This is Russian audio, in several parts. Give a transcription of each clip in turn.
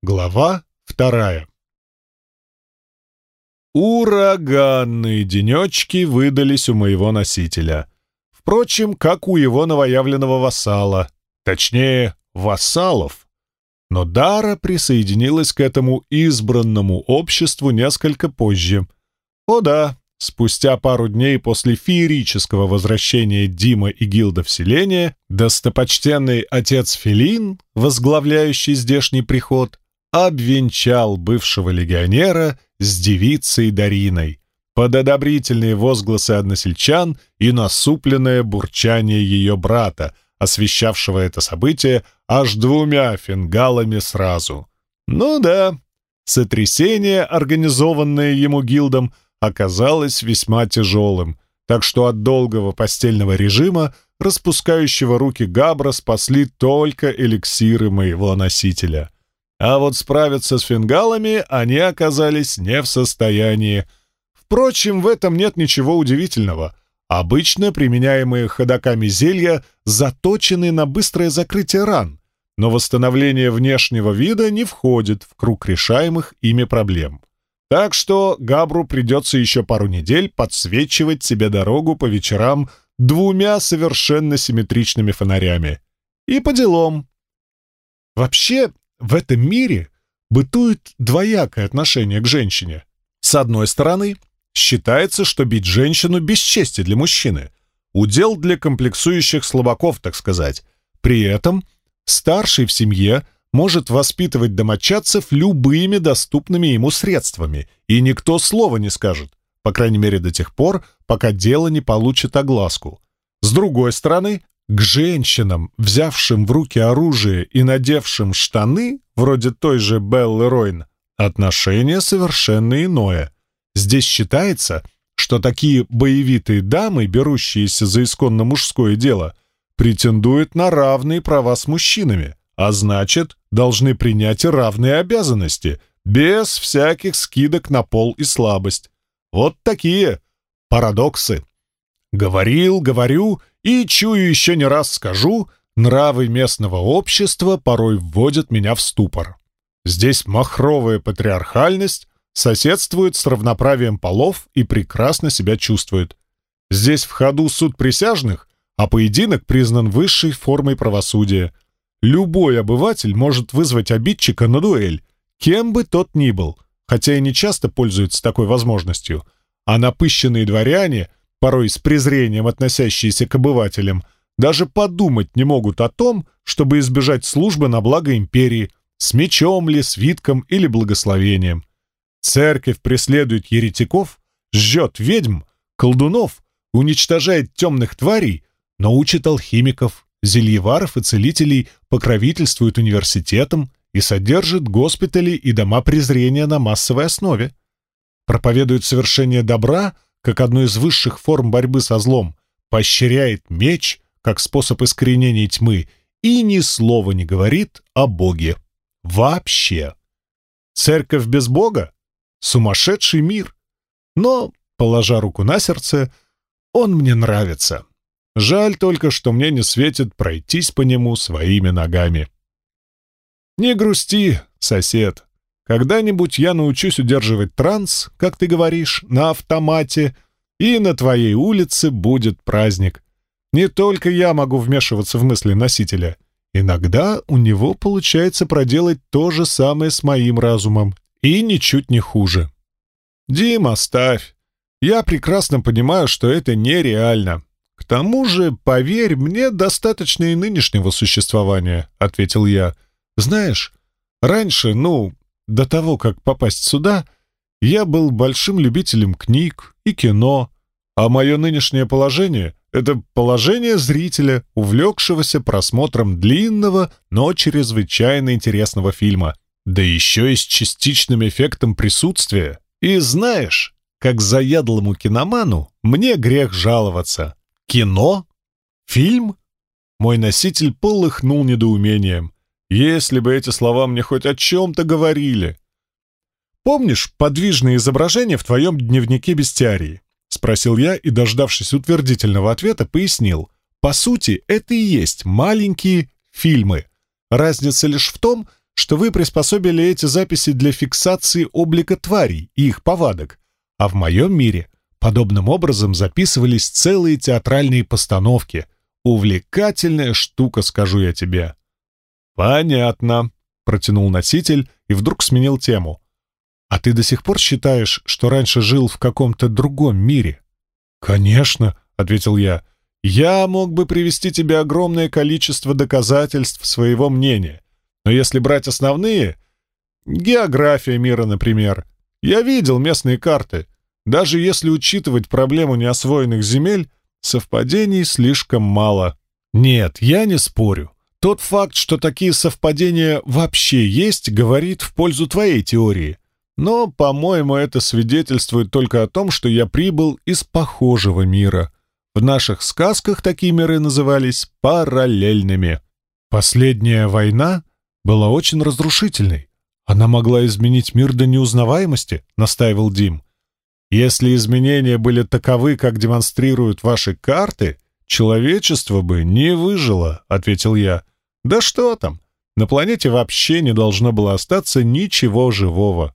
Глава вторая. Ураганные денечки выдались у моего носителя. Впрочем, как у его новоявленного вассала. Точнее, вассалов. Но Дара присоединилась к этому избранному обществу несколько позже. О да, Спустя пару дней после феерического возвращения Дима и Гилда в селение, достопочтенный отец Филин, возглавляющий здешний приход, обвенчал бывшего легионера с девицей Дариной под одобрительные возгласы односельчан и насупленное бурчание ее брата, освещавшего это событие аж двумя фингалами сразу. Ну да, сотрясение, организованное ему гилдом, оказалось весьма тяжелым, так что от долгого постельного режима, распускающего руки Габра, спасли только эликсиры моего носителя. А вот справиться с фингалами они оказались не в состоянии. Впрочем, в этом нет ничего удивительного. Обычно применяемые ходоками зелья заточены на быстрое закрытие ран, но восстановление внешнего вида не входит в круг решаемых ими проблем. Так что Габру придется еще пару недель подсвечивать себе дорогу по вечерам двумя совершенно симметричными фонарями. И по делам. Вообще, в этом мире бытует двоякое отношение к женщине. С одной стороны, считается, что бить женщину бесчестие для мужчины. Удел для комплексующих слабаков, так сказать. При этом старший в семье – может воспитывать домочадцев любыми доступными ему средствами, и никто слова не скажет, по крайней мере до тех пор, пока дело не получит огласку. С другой стороны, к женщинам, взявшим в руки оружие и надевшим штаны, вроде той же Беллы Ройн, отношение совершенно иное. Здесь считается, что такие боевитые дамы, берущиеся за исконно мужское дело, претендуют на равные права с мужчинами, а значит, должны принять и равные обязанности, без всяких скидок на пол и слабость. Вот такие парадоксы. Говорил, говорю и, чую, еще не раз скажу, нравы местного общества порой вводят меня в ступор. Здесь махровая патриархальность соседствует с равноправием полов и прекрасно себя чувствует. Здесь в ходу суд присяжных, а поединок признан высшей формой правосудия — Любой обыватель может вызвать обидчика на дуэль, кем бы тот ни был, хотя и не часто пользуется такой возможностью. А напыщенные дворяне, порой с презрением относящиеся к обывателям, даже подумать не могут о том, чтобы избежать службы на благо империи, с мечом ли, свитком или благословением. Церковь преследует еретиков, жжет ведьм, колдунов, уничтожает темных тварей, но учит алхимиков, зельеваров и целителей покровительствует университетам и содержит госпитали и дома презрения на массовой основе. Проповедует совершение добра как одну из высших форм борьбы со злом, поощряет меч как способ искоренения тьмы и ни слова не говорит о Боге. Вообще. Церковь без Бога — сумасшедший мир. Но, положа руку на сердце, он мне нравится. Жаль только, что мне не светит пройтись по нему своими ногами. Не грусти, сосед. Когда-нибудь я научусь удерживать транс, как ты говоришь, на автомате, и на твоей улице будет праздник. Не только я могу вмешиваться в мысли носителя. Иногда у него получается проделать то же самое с моим разумом, и ничуть не хуже. Дим, оставь. Я прекрасно понимаю, что это нереально. «К тому же, поверь, мне достаточно и нынешнего существования», — ответил я. «Знаешь, раньше, ну, до того, как попасть сюда, я был большим любителем книг и кино, а мое нынешнее положение — это положение зрителя, увлекшегося просмотром длинного, но чрезвычайно интересного фильма, да еще и с частичным эффектом присутствия. И знаешь, как заядлому киноману мне грех жаловаться». Кино? Фильм? Мой носитель полыхнул недоумением. Если бы эти слова мне хоть о чем-то говорили. «Помнишь подвижное изображение в твоем дневнике бестиарии?» — спросил я и, дождавшись утвердительного ответа, пояснил. «По сути, это и есть маленькие фильмы. Разница лишь в том, что вы приспособили эти записи для фиксации облика тварей и их повадок, а в моем мире подобным образом записывались целые театральные постановки. Увлекательная штука, скажу я тебе. «Понятно», — протянул носитель и вдруг сменил тему. «А ты до сих пор считаешь, что раньше жил в каком-то другом мире?» «Конечно», — ответил я. «Я мог бы привести тебе огромное количество доказательств своего мнения. Но если брать основные... География мира, например. Я видел местные карты. Даже если учитывать проблему неосвоенных земель, совпадений слишком мало. Нет, я не спорю. Тот факт, что такие совпадения вообще есть, говорит в пользу твоей теории. Но, по-моему, это свидетельствует только о том, что я прибыл из похожего мира. В наших сказках такие миры назывались параллельными. Последняя война была очень разрушительной. Она могла изменить мир до неузнаваемости, настаивал Дим. Если изменения были таковы, как демонстрируют ваши карты, человечество бы не выжило, ответил я. Да что там? На планете вообще не должно было остаться ничего живого.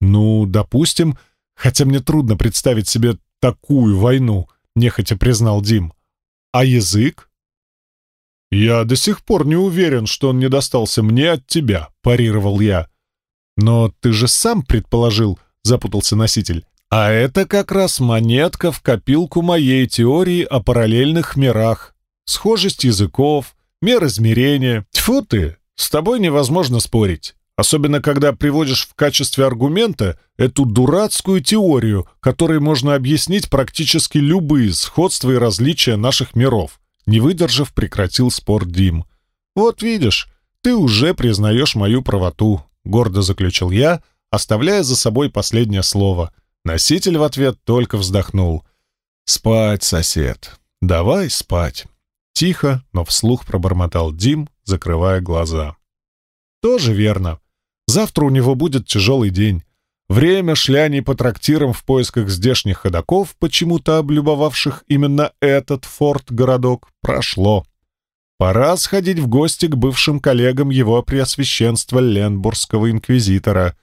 Ну, допустим, хотя мне трудно представить себе такую войну, нехотя признал Дим. А язык? «Я до сих пор не уверен, что он не достался мне от тебя», — парировал я. «Но ты же сам предположил», — запутался носитель. «А это как раз монетка в копилку моей теории о параллельных мирах. Схожесть языков, мер измерения. Тьфу ты, с тобой невозможно спорить. Особенно, когда приводишь в качестве аргумента эту дурацкую теорию, которой можно объяснить практически любые сходства и различия наших миров. Не выдержав, прекратил спор Дим. «Вот видишь, ты уже признаешь мою правоту», — гордо заключил я, оставляя за собой последнее слово. Носитель в ответ только вздохнул. «Спать, сосед. Давай спать». Тихо, но вслух пробормотал Дим, закрывая глаза. «Тоже верно. Завтра у него будет тяжелый день. Время шляний по трактирам в поисках здешних ходаков, почему-то облюбовавших именно этот форт-городок, прошло. Пора сходить в гости к бывшим коллегам его преосвященства Ленбургского инквизитора.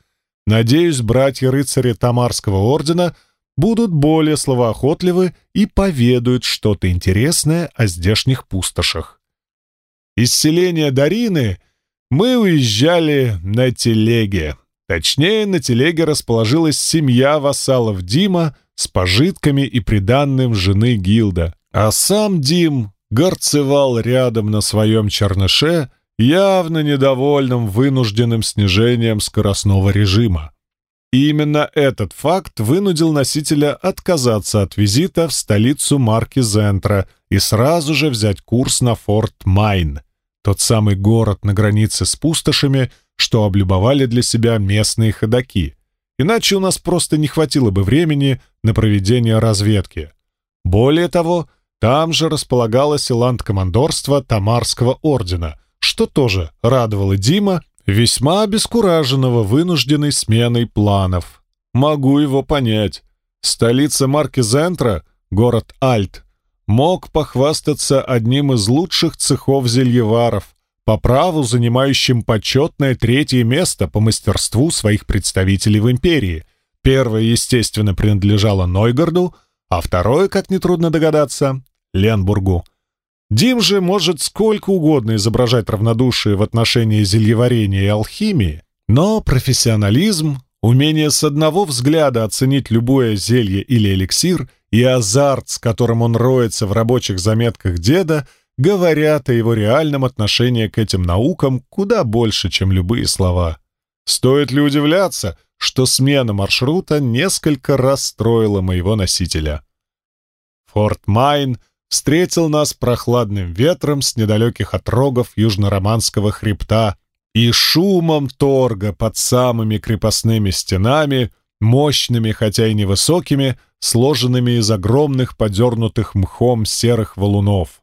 Надеюсь, братья-рыцари Тамарского ордена будут более словоохотливы и поведают что-то интересное о здешних пустошах. Из селения Дарины мы уезжали на телеге. Точнее, на телеге расположилась семья вассалов Дима с пожитками и приданным жены Гилда. А сам Дим горцевал рядом на своем черныше, явно недовольным вынужденным снижением скоростного режима. И именно этот факт вынудил носителя отказаться от визита в столицу марки Зентра и сразу же взять курс на Форт Майн, тот самый город на границе с пустошами, что облюбовали для себя местные ходаки. Иначе у нас просто не хватило бы времени на проведение разведки. Более того, там же располагалось и ландкомандорство Тамарского ордена, что тоже радовало Дима, весьма обескураженного вынужденной сменой планов. Могу его понять. Столица марки Зентра, город Альт, мог похвастаться одним из лучших цехов зельеваров, по праву занимающим почетное третье место по мастерству своих представителей в империи. Первое, естественно, принадлежало Нойгарду, а второе, как нетрудно догадаться, Ленбургу. Дим же может сколько угодно изображать равнодушие в отношении зельеварения и алхимии, но профессионализм, умение с одного взгляда оценить любое зелье или эликсир и азарт, с которым он роется в рабочих заметках деда — говорят о его реальном отношении к этим наукам куда больше, чем любые слова. Стоит ли удивляться, что смена маршрута несколько расстроила моего носителя? Форт Майн встретил нас прохладным ветром с недалеких отрогов южнороманского хребта и шумом торга под самыми крепостными стенами, мощными, хотя и невысокими, сложенными из огромных подернутых мхом серых валунов.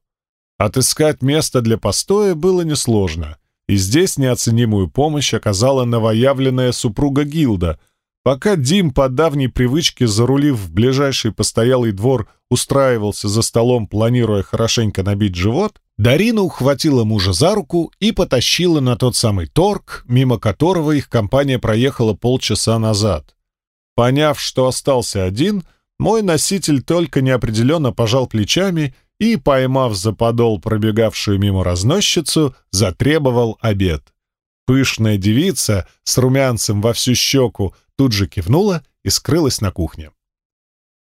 Отыскать место для постоя было несложно, и здесь неоценимую помощь оказала новоявленная супруга Гилда. Пока Дим по давней привычке, зарулив в ближайший постоялый двор, устраивался за столом, планируя хорошенько набить живот, Дарина ухватила мужа за руку и потащила на тот самый торг, мимо которого их компания проехала полчаса назад. Поняв, что остался один, мой носитель только неопределенно пожал плечами и, поймав за подол пробегавшую мимо разносчицу, затребовал обед. Пышная девица с румянцем во всю щеку тут же кивнула и скрылась на кухне.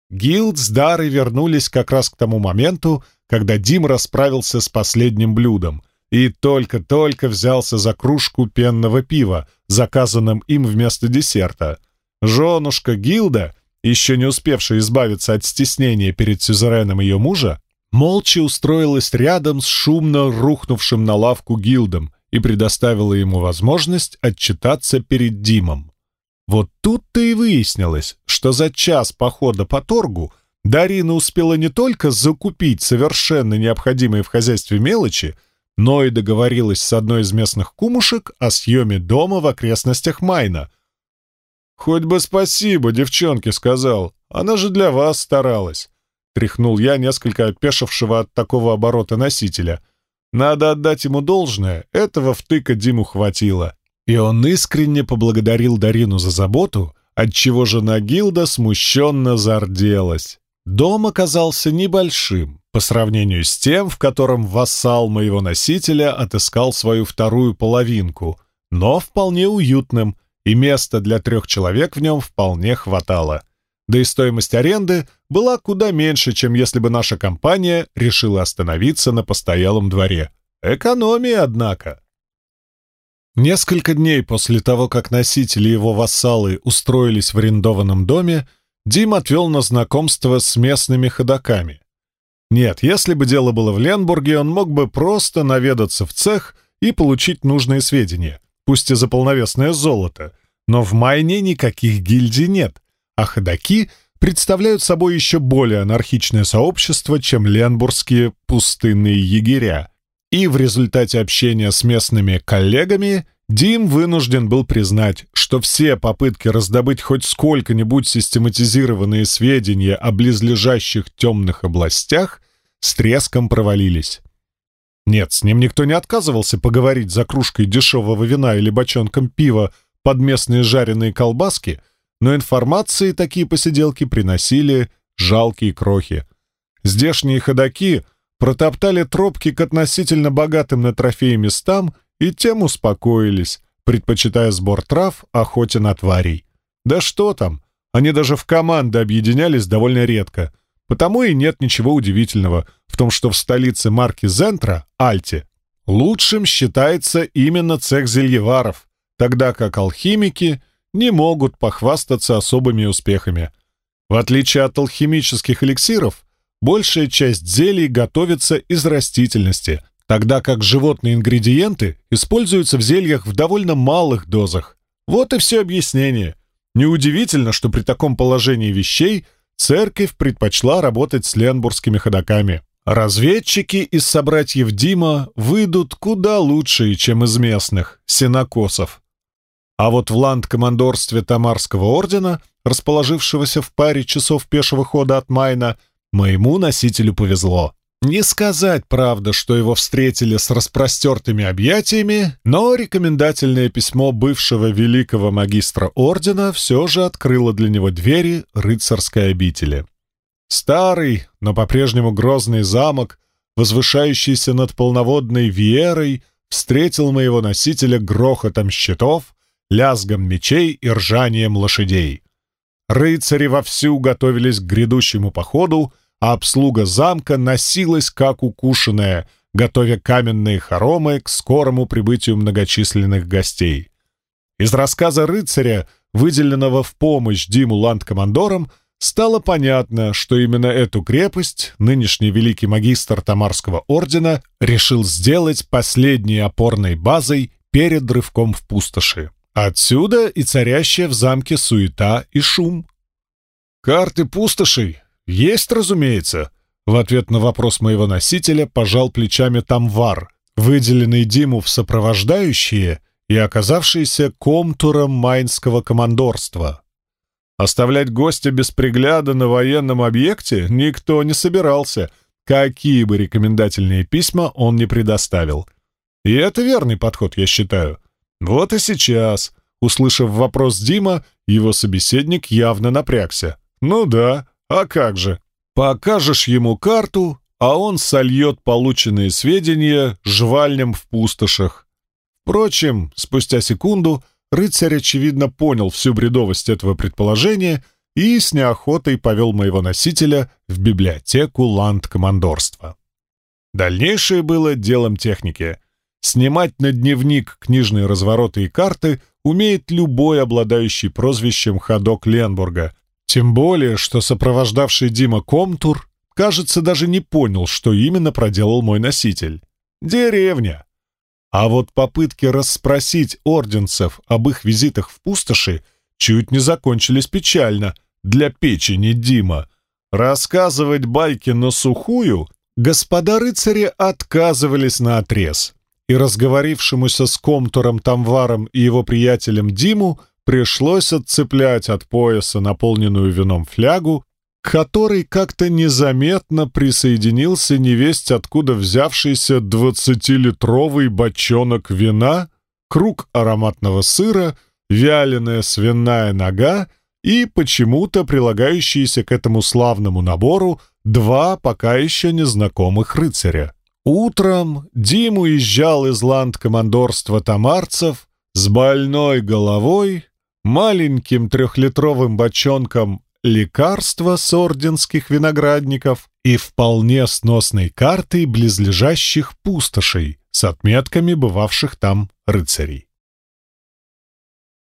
Гилд с Дарой вернулись как раз к тому моменту, когда Дим расправился с последним блюдом и только-только взялся за кружку пенного пива, заказанным им вместо десерта. Женушка Гилда, еще не успевшая избавиться от стеснения перед сюзереном ее мужа, молча устроилась рядом с шумно рухнувшим на лавку Гилдом и предоставила ему возможность отчитаться перед Димом. Вот тут-то и выяснилось, что за час похода по торгу Дарина успела не только закупить совершенно необходимые в хозяйстве мелочи, но и договорилась с одной из местных кумушек о съеме дома в окрестностях Майна. «Хоть бы спасибо, девчонки», — сказал. «Она же для вас старалась». Тряхнул я несколько опешившего от такого оборота носителя. Надо отдать ему должное, этого втыка Диму хватило. И он искренне поблагодарил Дарину за заботу, отчего жена Гилда смущенно зарделась. Дом оказался небольшим по сравнению с тем, в котором вассал моего носителя отыскал свою вторую половинку, но вполне уютным, и места для трех человек в нем вполне хватало. Да и стоимость аренды была куда меньше, чем если бы наша компания решила остановиться на постоялом дворе. Экономия, однако. Несколько дней после того, как носители его вассалы устроились в арендованном доме, Дим отвел на знакомство с местными ходаками. Нет, если бы дело было в Ленбурге, он мог бы просто наведаться в цех и получить нужные сведения, пусть и за полновесное золото, но в Майне никаких гильдий нет, а ходаки представляют собой еще более анархичное сообщество, чем ленбургские пустынные егеря. И в результате общения с местными коллегами Дим вынужден был признать, что все попытки раздобыть хоть сколько-нибудь систематизированные сведения о близлежащих темных областях с треском провалились. Нет, с ним никто не отказывался поговорить за кружкой дешевого вина или бочонком пива под местные жареные колбаски, но информации такие посиделки приносили жалкие крохи. Здешние ходаки протоптали тропки к относительно богатым на трофеи местам и тем успокоились, предпочитая сбор трав охоте на тварей. Да что там, они даже в команды объединялись довольно редко, потому и нет ничего удивительного в том, что в столице марки Зентра, Альте, лучшим считается именно цех зельеваров, тогда как алхимики не могут похвастаться особыми успехами. В отличие от алхимических эликсиров, большая часть зелий готовится из растительности, тогда как животные ингредиенты используются в зельях в довольно малых дозах. Вот и все объяснение. Неудивительно, что при таком положении вещей церковь предпочла работать с ленбургскими ходаками. Разведчики из собратьев Дима выйдут куда лучше, чем из местных, сенокосов. А вот в ланд-командорстве Тамарского ордена, расположившегося в паре часов пешего хода от Майна, моему носителю повезло. Не сказать, правда, что его встретили с распростертыми объятиями, но рекомендательное письмо бывшего великого магистра ордена все же открыло для него двери рыцарской обители. Старый, но по-прежнему грозный замок, возвышающийся над полноводной Виерой, встретил моего носителя грохотом щитов, лязгом мечей и ржанием лошадей. Рыцари вовсю готовились к грядущему походу, а обслуга замка носилась как укушенная, готовя каменные хоромы к скорому прибытию многочисленных гостей. Из рассказа рыцаря, выделенного в помощь Диму ландкомандором, стало понятно, что именно эту крепость нынешний великий магистр Тамарского ордена решил сделать последней опорной базой перед рывком в пустоши. Отсюда и царящая в замке суета и шум. Карты пустошей «Есть, разумеется», — в ответ на вопрос моего носителя пожал плечами Тамвар, выделенный Диму в сопровождающие и оказавшийся комтуром майнского командорства. Оставлять гостя без пригляда на военном объекте никто не собирался, какие бы рекомендательные письма он не предоставил. И это верный подход, я считаю. Вот и сейчас, услышав вопрос Дима, его собеседник явно напрягся. «Ну да, а как же? Покажешь ему карту, а он сольет полученные сведения жвальнем в пустошах. Впрочем, спустя секунду рыцарь, очевидно, понял всю бредовость этого предположения и с неохотой повел моего носителя в библиотеку ландкомандорства. Дальнейшее было делом техники. Снимать на дневник книжные развороты и карты умеет любой обладающий прозвищем ходок Ленбурга, тем более, что сопровождавший Дима Комтур, кажется, даже не понял, что именно проделал мой носитель. Деревня. А вот попытки расспросить орденцев об их визитах в пустоши чуть не закончились печально для печени Дима. Рассказывать байки на сухую господа рыцари отказывались на отрез, и разговорившемуся с комтуром Тамваром и его приятелем Диму пришлось отцеплять от пояса наполненную вином флягу к которой как-то незаметно присоединился невесть откуда взявшийся двадцатилитровый бочонок вина, круг ароматного сыра, вяленая свиная нога и почему-то прилагающиеся к этому славному набору два пока еще незнакомых рыцаря. Утром Дим уезжал из ланд-командорства тамарцев с больной головой, маленьким трехлитровым бочонком лекарства с орденских виноградников и вполне сносной картой близлежащих пустошей с отметками бывавших там рыцарей.